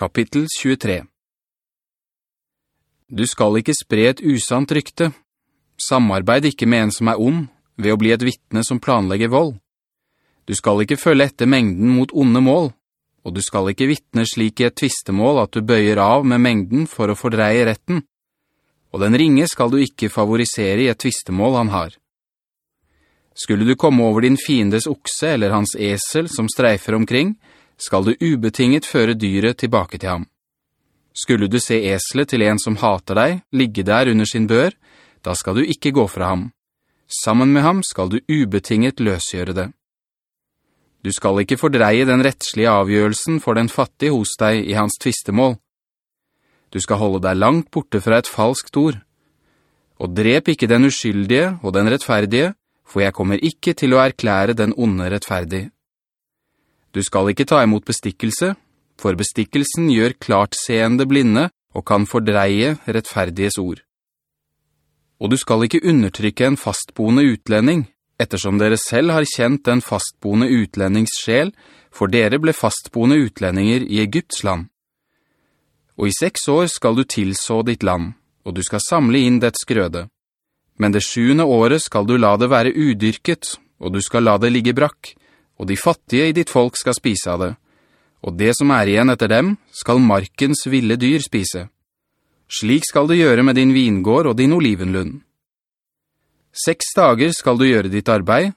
Kapittel 23 Du skal ikke spre et usant rykte. Samarbeid ikke med en som er ond, ved å bli et vittne som planlegger vold. Du skal ikke følge etter mengden mot onde mål, og du skal ikke vittne slik i et tvistemål at du bøyer av med mengden for å fordreie retten. Og den ringe skal du ikke favorisere i et tvistemål han har. Skulle du komme over din fiendes okse eller hans esel som streifer omkring, skal du ubetinget føre dyret tilbake til ham. Skulle du se eslet til en som hater deg, ligge der under sin bør, da skal du ikke gå fra ham. Sammen med ham skal du ubetinget løsgjøre det. Du skal ikke fordreie den rettslige avgjørelsen for den fattige hos deg i hans tvistemål. Du skal holde deg langt borte fra et falskt ord. Og drep ikke den uskyldige og den rettferdige, for jeg kommer ikke til å erklære den onde rettferdig. Du skal ikke ta imot bestikkelse, for bestikkelsen gjør klart seende blinde og kan fordreie rettferdiges ord. Og du skal ikke undertrykke en fastboende utlending, ettersom dere selv har kjent den fastboende utlendings sjel, for dere ble fastboende utlendinger i Egypts land. Og i seks år skal du tilså ditt land, og du skal samle inn dets grøde. Men det sjuende året skal du la det være udyrket, og du skal la det ligge brakk, og de fattige i ditt folk skal spise av det, og det som er igjen etter dem skal markens ville dyr spise. Slik skal du gjøre med din vingård og din olivenlund. Seks dager skal du gjøre ditt arbeid,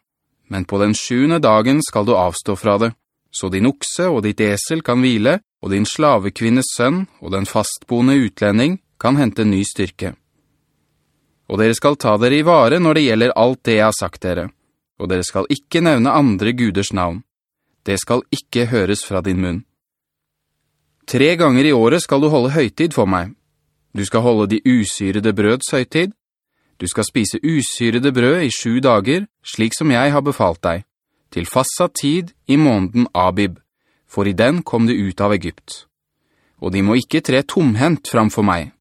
men på den sjuende dagen skal du avstå fra det, så din okse og ditt esel kan hvile, og din slavekvinnes sønn og den fastboende utlending kan hente ny styrke. Og dere skal ta dere i vare når det gjelder alt det jeg har sagt dere og dere skal ikke nevne andre guders navn. Det skal ikke høres fra din munn. Tre ganger i året skal du holde høytid for meg. Du skal holde de usyrede brøds høytid. Du skal spise usyrede brød i sju dager, slik som jeg har befalt deg, til fastsatt tid i måneden Abib, for i den kom du ut av Egypt. Og de må ikke tre tomhent framfor meg.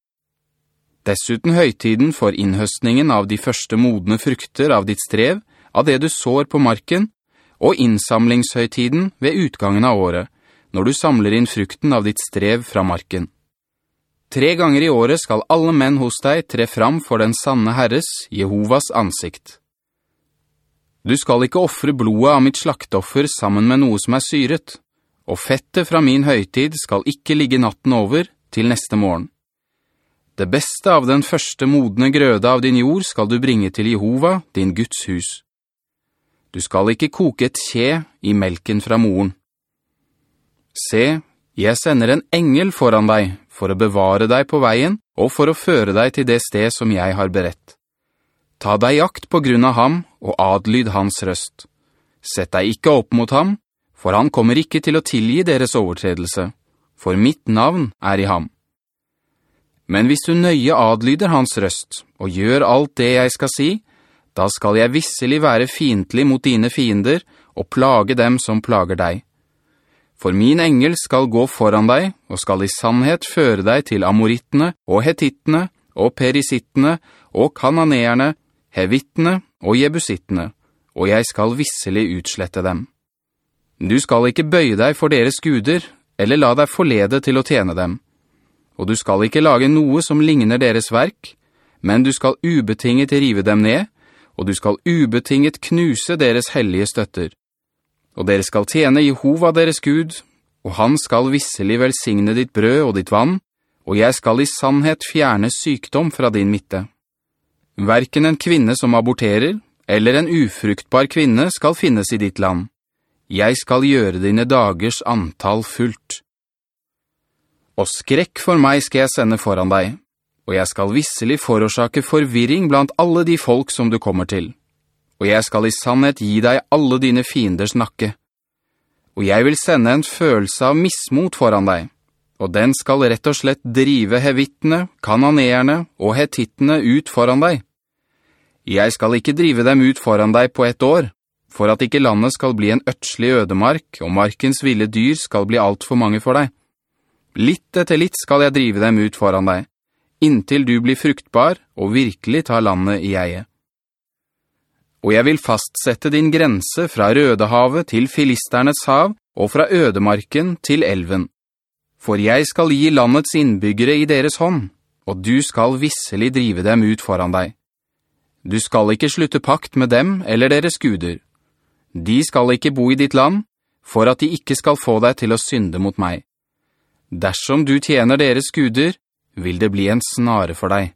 Dessuten høytiden for innhøstningen av de første modne frukter av ditt strev, av det du sår på marken, og innsamlingshøytiden ved utgangen av året, når du samler inn frukten av ditt strev fra marken. Tre ganger i året skal alle menn hos deg tre fram for den sanne Herres, Jehovas ansikt. Du skal ikke offre blodet av mitt slaktoffer sammen med noe som er syret, og fettet fra min høytid skal ikke ligge natten over til neste morgen. Det beste av den første modne grøde av din jord skal du bringe til Jehova, din Guds hus. Du skal ikke koke et kje i melken fra moren. Se, jeg sender en engel foran deg for å bevare deg på veien og for å føre deg til det sted som jeg har berett. Ta deg jakt på grunn av ham og adlyd hans røst. Sett deg ikke opp mot ham, for han kommer ikke til å tilgi deres overtredelse, for mitt navn er i ham. Men hvis du nøye adlyder hans røst og gjør alt det jeg skal si, da skal jeg visselig være fientlig mot dine fiender, og plage dem som plager deg. For min engel skal gå foran deg, og skal i sannhet føre deg til amorittene, og hetittene, og perisittene, og kananeerne, hevittene og jebusittene, og jeg skal visselig utslette dem. Du skal ikke bøye deg for deres guder, eller la deg forlede til å tjene dem. Og du skal ikke lage noe som ligner deres verk, men du skal ubetinget rive dem ned, og du skal ubetinget knuse deres hellige støtter. Og dere skal tjene Jehova deres Gud, og han skal visselig velsigne ditt brød og ditt vann, og jeg skal i sannhet fjerne sykdom fra din midte. Hverken en kvinne som aborterer, eller en ufruktbar kvinne skal finnes i ditt land. Jeg skal gjøre dine dagers antall fullt. Og skrekk for meg skal jeg sende foran deg, og jeg skal visselig forårsake forvirring blant alle de folk som du kommer til. Og jeg skal i sannhet gi deg alle dine fienders nakke. Og jeg vil sende en følelse av mismot foran deg, og den skal rett og slett drive hevittene, kananeerne og hetittene ut foran deg. Jeg skal ikke drive dem ut foran deg på ett år, for at ikke landet skal bli en øtslig ødemark, og markens ville dyr skal bli alt for mange for deg. Litt etter litt skal jeg drive dem ut foran deg, inntil du blir fruktbar og virkelig tar landet i eie. Og jeg vil fastsette din grense fra Rødehavet til Filisternes hav og fra Ødemarken til elven. For jeg skal gi landets innbyggere i deres hånd, og du skal visselig drive dem ut foran deg. Du skal ikke slutte pakt med dem eller deres guder. De skal ikke bo i ditt land, for at de ikke skal få deg til å synde mot meg. Dersom du tjener deres guder, vil det bli en snare for deg.